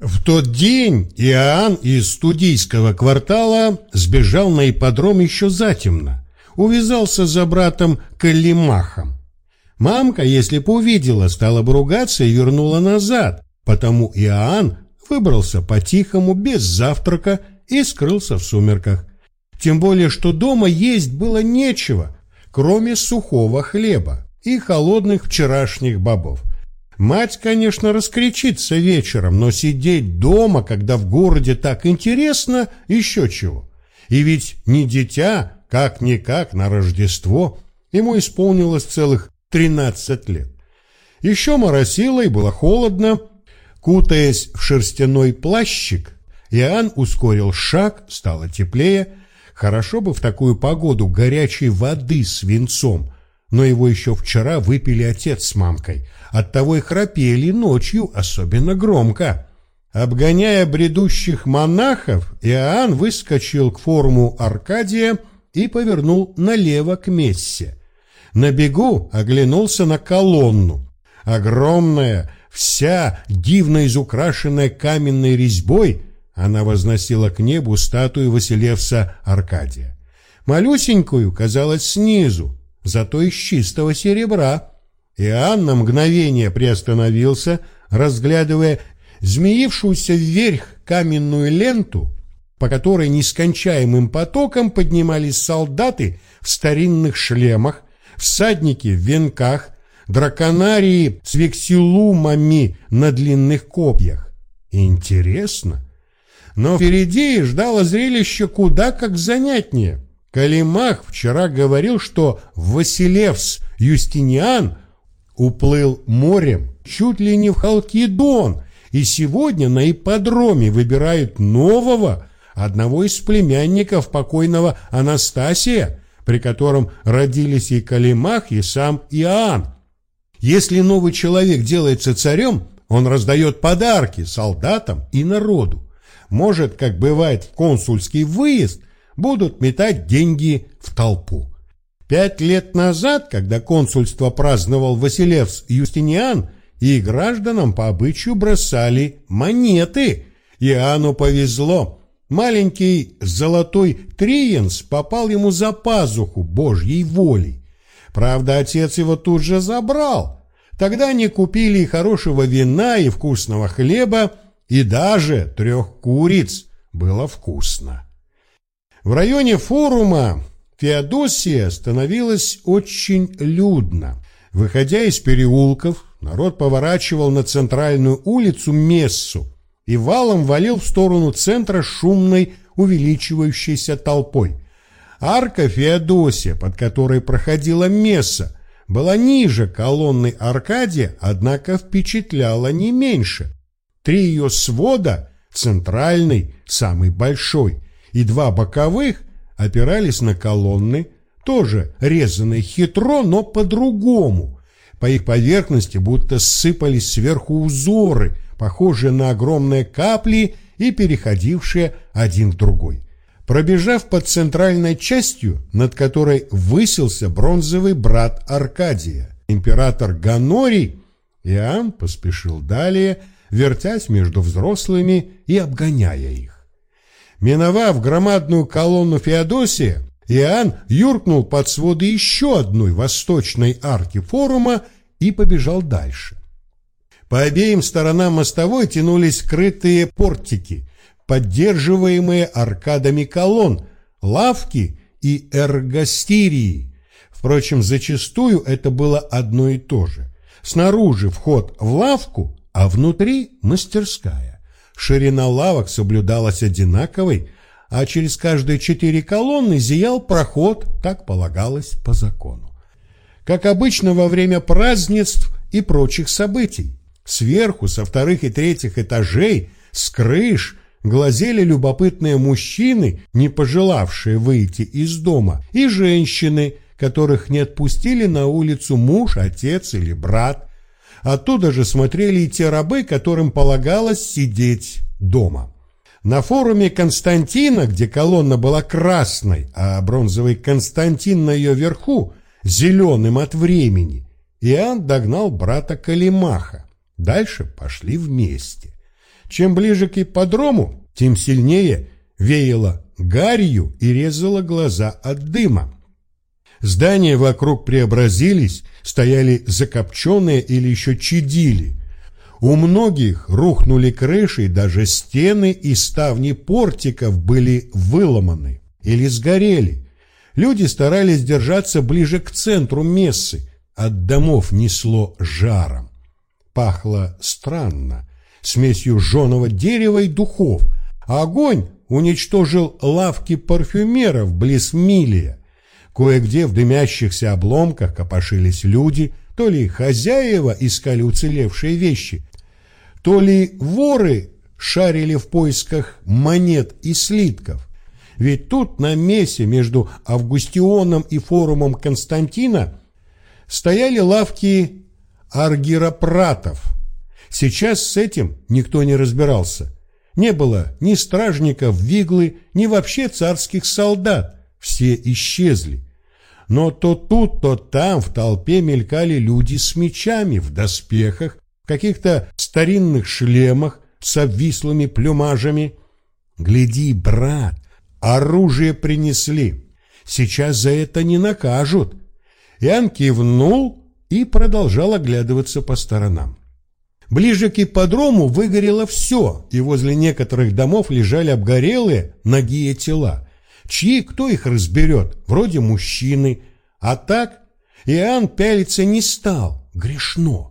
В тот день Иоанн из студийского квартала сбежал на ипподром еще затемно, увязался за братом Калимахом. Мамка, если бы увидела, стала бы ругаться и вернула назад, потому Иоанн выбрался по-тихому, без завтрака и скрылся в сумерках. Тем более, что дома есть было нечего, кроме сухого хлеба и холодных вчерашних бобов. Мать, конечно, раскричится вечером, но сидеть дома, когда в городе так интересно, еще чего. И ведь не дитя, как-никак, на Рождество, ему исполнилось целых тринадцать лет. Еще моросило и было холодно. Кутаясь в шерстяной плащик, Иоанн ускорил шаг, стало теплее. Хорошо бы в такую погоду горячей воды с венцом, но его еще вчера выпили отец с мамкой, оттого и храпели ночью особенно громко. Обгоняя бредущих монахов, Иоанн выскочил к форуму Аркадия и повернул налево к Мессе. На бегу оглянулся на колонну. Огромная, вся дивно изукрашенная каменной резьбой, она возносила к небу статую Василевса Аркадия. Малюсенькую казалось снизу, зато из чистого серебра. Иоанн на мгновение приостановился, разглядывая змеившуюся вверх каменную ленту, по которой нескончаемым потоком поднимались солдаты в старинных шлемах, всадники в венках, драконарии с вексилумами на длинных копьях. Интересно. Но впереди ждало зрелище куда как занятнее. Калимах вчера говорил, что Василевс Юстиниан уплыл морем чуть ли не в Халкидон, и сегодня на ипподроме выбирают нового, одного из племянников покойного Анастасия, при котором родились и Калимах, и сам Иоанн. Если новый человек делается царем, он раздает подарки солдатам и народу. Может, как бывает в консульский выезд – будут метать деньги в толпу. Пять лет назад, когда консульство праздновал Василевс Юстиниан, и гражданам по обычаю бросали монеты. Иоанну повезло. Маленький золотой триенс попал ему за пазуху Божьей волей. Правда, отец его тут же забрал. Тогда они купили и хорошего вина, и вкусного хлеба, и даже трех куриц. Было вкусно. В районе форума Феодосия становилась очень людно. Выходя из переулков, народ поворачивал на центральную улицу Мессу и валом валил в сторону центра шумной, увеличивающейся толпой. Арка Феодосия, под которой проходила Месса, была ниже колонны Аркадия, однако впечатляла не меньше. Три ее свода, центральный, самый большой, и два боковых опирались на колонны, тоже резанные хитро, но по-другому. По их поверхности будто ссыпались сверху узоры, похожие на огромные капли и переходившие один в другой. Пробежав под центральной частью, над которой высился бронзовый брат Аркадия, император Ганорий, Иоанн поспешил далее, вертясь между взрослыми и обгоняя их. Миновав громадную колонну Феодосия, Иоанн юркнул под своды еще одной восточной арки форума и побежал дальше. По обеим сторонам мостовой тянулись скрытые портики, поддерживаемые аркадами колонн, лавки и эргостирии. Впрочем, зачастую это было одно и то же. Снаружи вход в лавку, а внутри мастерская. Ширина лавок соблюдалась одинаковой, а через каждые четыре колонны зиял проход, так полагалось по закону. Как обычно во время празднеств и прочих событий. Сверху, со вторых и третьих этажей, с крыш, глазели любопытные мужчины, не пожелавшие выйти из дома, и женщины, которых не отпустили на улицу муж, отец или брат, Оттуда же смотрели и те рабы, которым полагалось сидеть дома. На форуме Константина, где колонна была красной, а бронзовый Константин на ее верху, зеленым от времени, Иоанн догнал брата Калимаха. Дальше пошли вместе. Чем ближе к ипподрому, тем сильнее веяло гарью и резало глаза от дыма. Здания вокруг преобразились, стояли закопченные или еще чадили. У многих рухнули крыши, даже стены и ставни портиков были выломаны или сгорели. Люди старались держаться ближе к центру мессы, от домов несло жаром. Пахло странно, смесью жженого дерева и духов, огонь уничтожил лавки парфюмеров близ Милия. Кое-где в дымящихся обломках копошились люди, то ли хозяева искали уцелевшие вещи, то ли воры шарили в поисках монет и слитков. Ведь тут на месте между Августионом и форумом Константина стояли лавки аргиропратов. Сейчас с этим никто не разбирался. Не было ни стражников Виглы, ни вообще царских солдат. Все исчезли. Но то тут, то там в толпе мелькали люди с мечами, в доспехах, в каких-то старинных шлемах с обвислыми плюмажами. «Гляди, брат, оружие принесли. Сейчас за это не накажут». Иоанн кивнул и продолжал оглядываться по сторонам. Ближе к ипподрому выгорело все, и возле некоторых домов лежали обгорелые ноги тела. Чьи, кто их разберет? Вроде мужчины. А так Иоанн пялиться не стал. Грешно.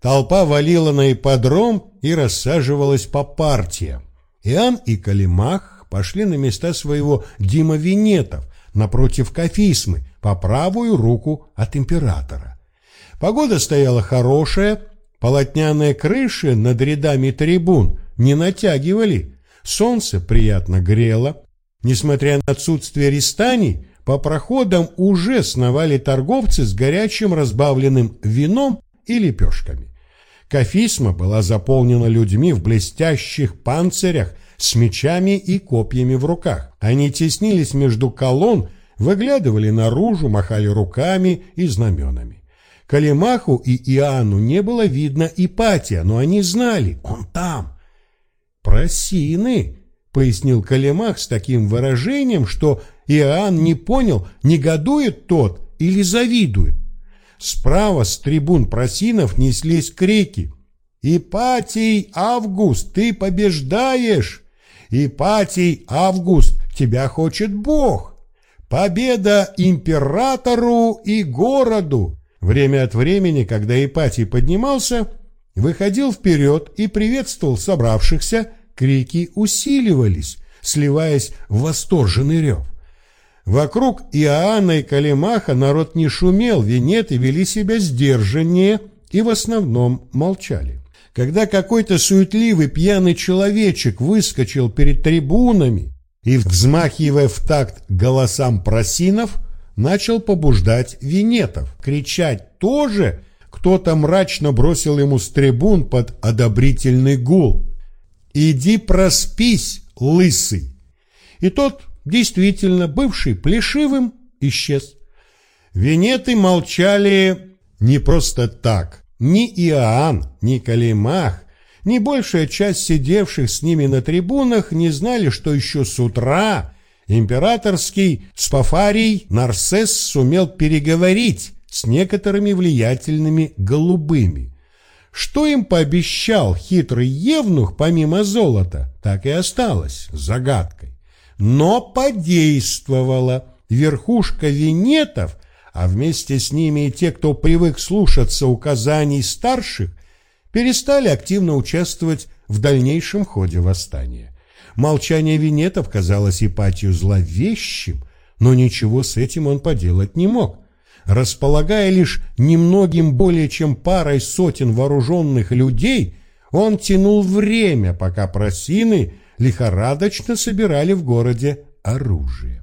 Толпа валила на ипподром и рассаживалась по партиям. Иоанн и Калимах пошли на места своего Дима Винетов, напротив Кафисмы, по правую руку от императора. Погода стояла хорошая, Полотняные крыши над рядами трибун не натягивали, солнце приятно грело. Несмотря на отсутствие рестаний, по проходам уже сновали торговцы с горячим разбавленным вином и лепешками. Кафисма была заполнена людьми в блестящих панцирях с мечами и копьями в руках. Они теснились между колонн, выглядывали наружу, махали руками и знаменами. Калимаху и Иоанну не было видно Ипатия, но они знали, он там. «Просины», — пояснил Калимах с таким выражением, что Иоанн не понял, негодует тот или завидует. Справа с трибун просинов неслись крики. «Ипатий Август, ты побеждаешь! Ипатий Август, тебя хочет Бог! Победа императору и городу!» Время от времени, когда Ипатий поднимался, выходил вперед и приветствовал собравшихся, крики усиливались, сливаясь в восторженный рев. Вокруг Иоанна и Калимаха народ не шумел, венеты вели себя сдержаннее и в основном молчали. Когда какой-то суетливый пьяный человечек выскочил перед трибунами и, взмахивая в такт голосам просинов, начал побуждать винетов. Кричать тоже кто-то мрачно бросил ему с трибун под одобрительный гул. «Иди проспись, лысый!» И тот, действительно бывший плешивым, исчез. Венеты молчали не просто так. Ни Иоанн, ни Калимах, ни большая часть сидевших с ними на трибунах не знали, что еще с утра императорский Спафарий Нарсес сумел переговорить с некоторыми влиятельными голубыми. Что им пообещал хитрый евнух помимо золота, так и осталось загадкой. Но подействовала верхушка венетов, а вместе с ними и те, кто привык слушаться указаний старших, перестали активно участвовать в дальнейшем ходе восстания. Молчание Винетов казалось Ипатию зловещим, но ничего с этим он поделать не мог. Располагая лишь немногим более чем парой сотен вооруженных людей, он тянул время, пока просины лихорадочно собирали в городе оружие.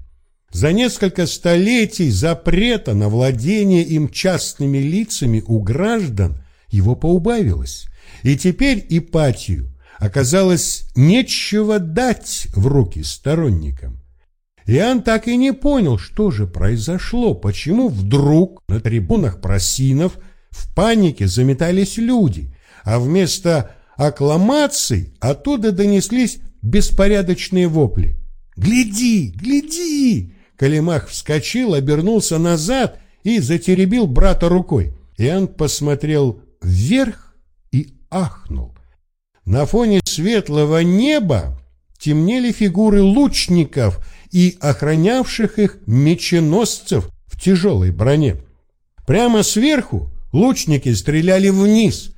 За несколько столетий запрета на владение им частными лицами у граждан его поубавилось, и теперь Ипатию оказалось нечего дать в руки сторонникам. Иоанн так и не понял, что же произошло, почему вдруг на трибунах просинов в панике заметались люди, а вместо аккламаций оттуда донеслись беспорядочные вопли. «Гляди! Гляди!» Калимах вскочил, обернулся назад и затеребил брата рукой. Иоанн посмотрел вверх и ахнул. На фоне светлого неба темнели фигуры лучников и охранявших их меченосцев в тяжелой броне. Прямо сверху лучники стреляли вниз,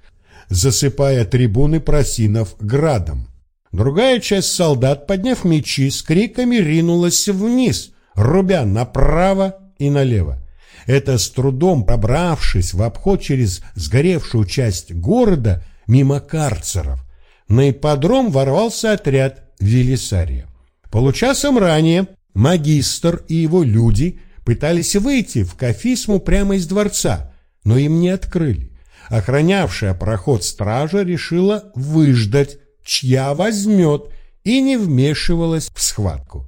засыпая трибуны просинов градом. Другая часть солдат, подняв мечи, с криками ринулась вниз, рубя направо и налево. Это с трудом пробравшись в обход через сгоревшую часть города мимо карцеров, на ипподром ворвался отряд Велисария. Получасом ранее магистр и его люди пытались выйти в Кафисму прямо из дворца, но им не открыли. Охранявшая проход стража решила выждать, чья возьмет, и не вмешивалась в схватку.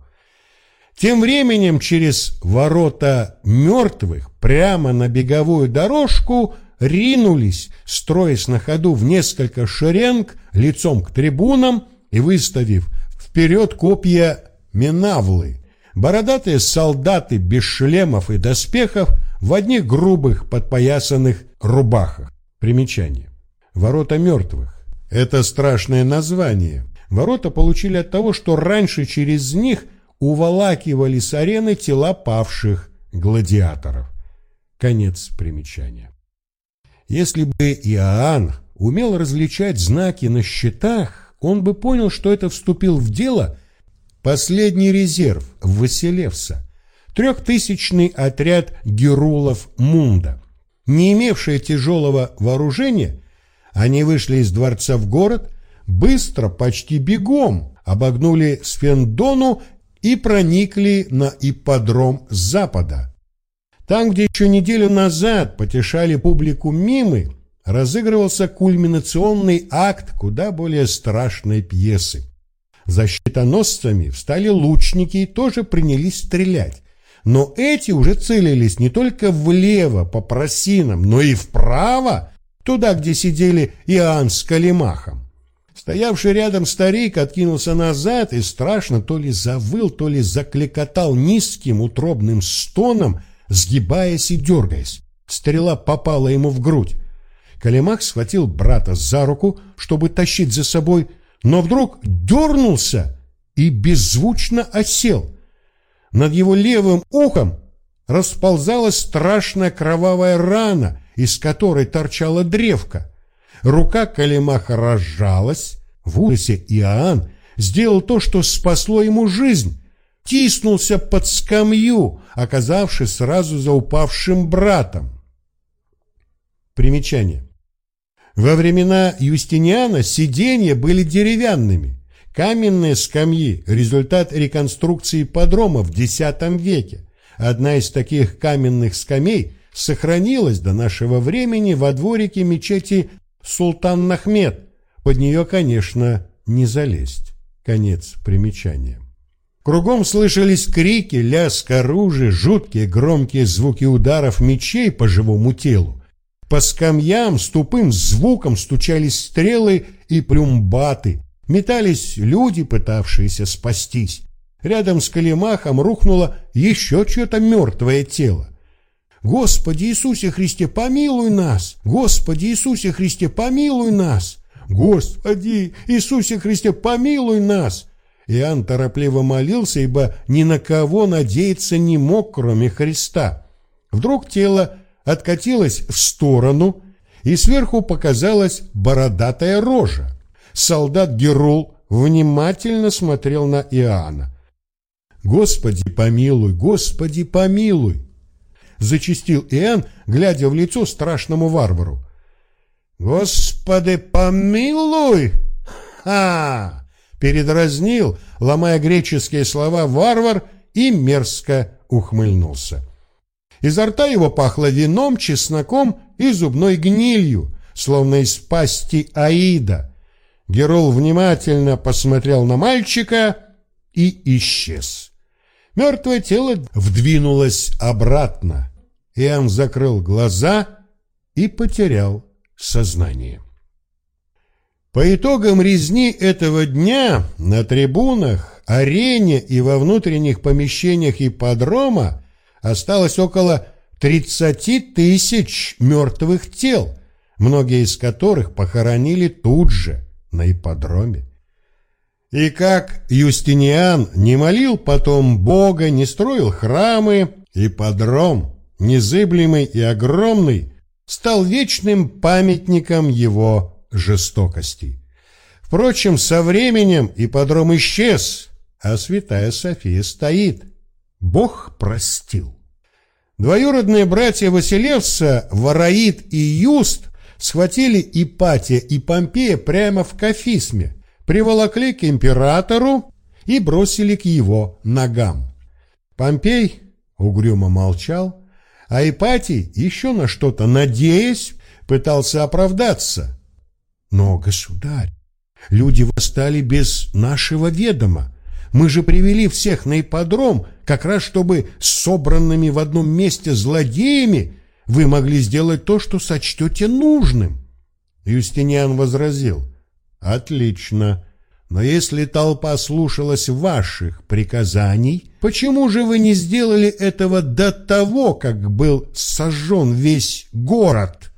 Тем временем через ворота мертвых прямо на беговую дорожку ринулись, строясь на ходу в несколько шеренг, лицом к трибунам и выставив вперед копья Минавлы. Бородатые солдаты без шлемов и доспехов в одних грубых подпоясанных рубахах. Примечание. Ворота мертвых. Это страшное название. Ворота получили от того, что раньше через них уволакивали с арены тела павших гладиаторов. Конец примечания. Если бы Иоанн умел различать знаки на щитах, он бы понял, что это вступил в дело последний резерв Василевса, трехтысячный отряд герулов Мунда. Не имевшие тяжелого вооружения, они вышли из дворца в город, быстро, почти бегом, обогнули Сфендону и проникли на ипподром с запада. Там, где еще неделю назад потешали публику мимы, разыгрывался кульминационный акт куда более страшной пьесы. За щитоносцами встали лучники и тоже принялись стрелять. Но эти уже целились не только влево по просинам, но и вправо, туда, где сидели Иоанн с Калимахом. Стоявший рядом старик откинулся назад и страшно то ли завыл, то ли закликотал низким утробным стоном, сгибаясь и дергаясь. Стрела попала ему в грудь. Калимах схватил брата за руку, чтобы тащить за собой, но вдруг дернулся и беззвучно осел. Над его левым ухом расползалась страшная кровавая рана, из которой торчала древка. Рука Калимаха разжалась. В ужасе Иоанн сделал то, что спасло ему жизнь. Тиснулся под скамью, оказавшись сразу за упавшим братом. Примечание. Во времена Юстиниана сиденья были деревянными. Каменные скамьи – результат реконструкции подрома в X веке. Одна из таких каменных скамей сохранилась до нашего времени во дворике мечети Султан Нахмед. Под нее, конечно, не залезть. Конец примечания. Кругом слышались крики, лязг оружия, жуткие громкие звуки ударов мечей по живому телу. По скамьям с тупым звуком стучались стрелы и плюмбаты. Метались люди, пытавшиеся спастись. Рядом с Калимахом рухнуло еще чье-то мертвое тело. «Господи Иисусе Христе, помилуй нас! Господи Иисусе Христе, помилуй нас! Господи Иисусе Христе, помилуй нас!» Иоанн торопливо молился, ибо ни на кого надеяться не мог, кроме Христа. Вдруг тело откатилась в сторону, и сверху показалась бородатая рожа. Солдат Герул внимательно смотрел на Иоанна. «Господи помилуй, Господи помилуй!» Зачистил Иоанн, глядя в лицо страшному варвару. «Господи помилуй!» «Ха!» Передразнил, ломая греческие слова, варвар и мерзко ухмыльнулся. Изо рта его пахло вином, чесноком и зубной гнилью, словно из пасти Аида. Герол внимательно посмотрел на мальчика и исчез. Мертвое тело вдвинулось обратно. Иоанн закрыл глаза и потерял сознание. По итогам резни этого дня на трибунах, арене и во внутренних помещениях ипподрома осталось около 30 тысяч мертвых тел, многие из которых похоронили тут же, на ипподроме. И как Юстиниан не молил потом Бога, не строил храмы, ипподром, незыблемый и огромный, стал вечным памятником его жестокости. Впрочем, со временем ипподром исчез, а святая София стоит. Бог простил. Двоюродные братья Василевса, Вараид и Юст, схватили Ипатия и Помпея прямо в Кафисме, приволокли к императору и бросили к его ногам. Помпей угрюмо молчал, а Ипатий, еще на что-то надеясь, пытался оправдаться. Но, государь, люди восстали без нашего ведома. Мы же привели всех на ипподром, как раз чтобы с собранными в одном месте злодеями вы могли сделать то, что сочтете нужным. Юстиниан возразил. Отлично. Но если толпа слушалась ваших приказаний, почему же вы не сделали этого до того, как был сожжен весь город?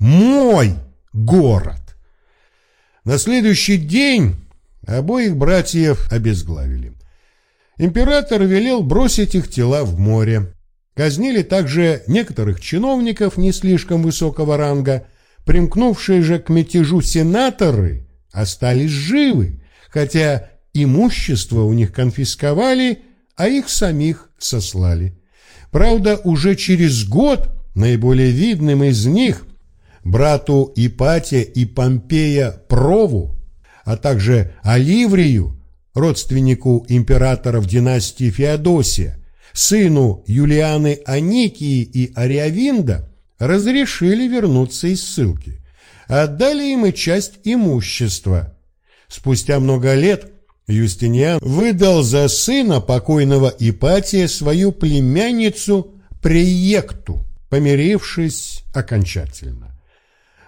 Мой город! На следующий день Обоих братьев обезглавили. Император велел бросить их тела в море. Казнили также некоторых чиновников не слишком высокого ранга. Примкнувшие же к мятежу сенаторы остались живы, хотя имущество у них конфисковали, а их самих сослали. Правда, уже через год наиболее видным из них, брату Ипатия и Помпея Прову, а также Оливрию, родственнику императора в династии Феодосия, сыну Юлианы Аникии и Ариавинда, разрешили вернуться из ссылки. Отдали им и часть имущества. Спустя много лет Юстиниан выдал за сына покойного Ипатия свою племянницу Приекту, помирившись окончательно.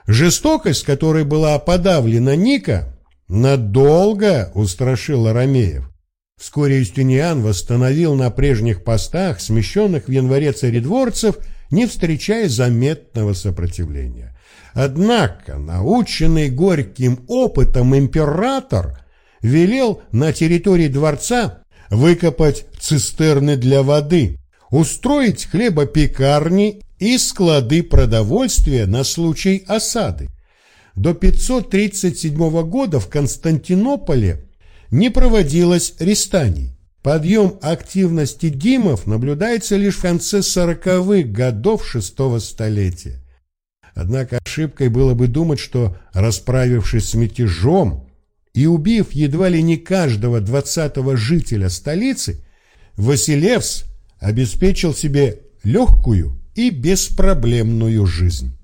Жестокость, которой была подавлена Ника, надолго устрашил Арамеев. Вскоре Юстиниан восстановил на прежних постах, смещенных в январе царедворцев, не встречая заметного сопротивления. Однако, наученный горьким опытом император велел на территории дворца выкопать цистерны для воды, устроить хлебопекарни и склады продовольствия на случай осады. До 537 года в Константинополе не проводилось рестаний. Подъем активности Димов наблюдается лишь в конце 40-х годов шестого столетия. Однако ошибкой было бы думать, что, расправившись с мятежом и убив едва ли не каждого двадцатого жителя столицы, Василевс обеспечил себе легкую и беспроблемную жизнь.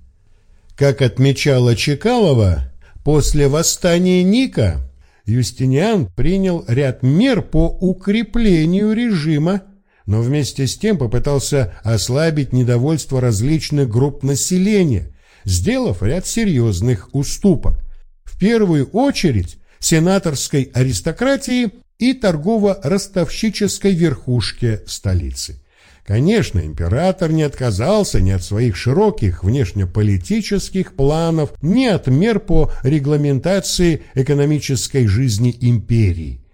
Как отмечала Чекалова, после восстания Ника Юстиниан принял ряд мер по укреплению режима, но вместе с тем попытался ослабить недовольство различных групп населения, сделав ряд серьезных уступок. В первую очередь сенаторской аристократии и торгово-ростовщической верхушке столицы. Конечно, император не отказался ни от своих широких внешнеполитических планов, ни от мер по регламентации экономической жизни империи.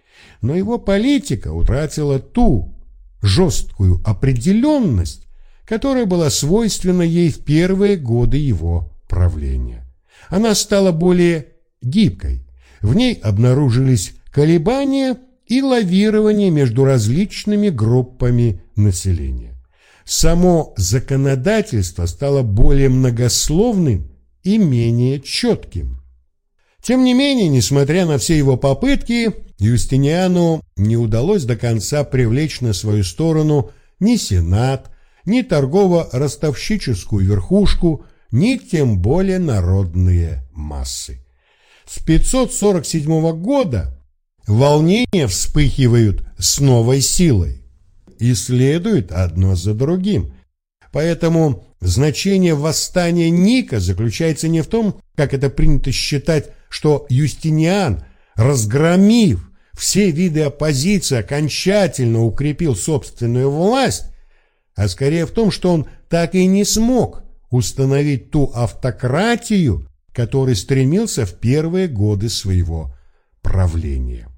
Но его политика утратила ту жесткую определенность, которая была свойственна ей в первые годы его правления. Она стала более гибкой. В ней обнаружились колебания и лавирование между различными группами населения. Само законодательство стало более многословным и менее четким. Тем не менее, несмотря на все его попытки, Юстиниану не удалось до конца привлечь на свою сторону ни Сенат, ни торгово-ростовщическую верхушку, ни тем более народные массы. С 547 года Волнения вспыхивают с новой силой и следуют одно за другим. Поэтому значение восстания Ника заключается не в том, как это принято считать, что Юстиниан, разгромив все виды оппозиции, окончательно укрепил собственную власть, а скорее в том, что он так и не смог установить ту автократию, которой стремился в первые годы своего правления.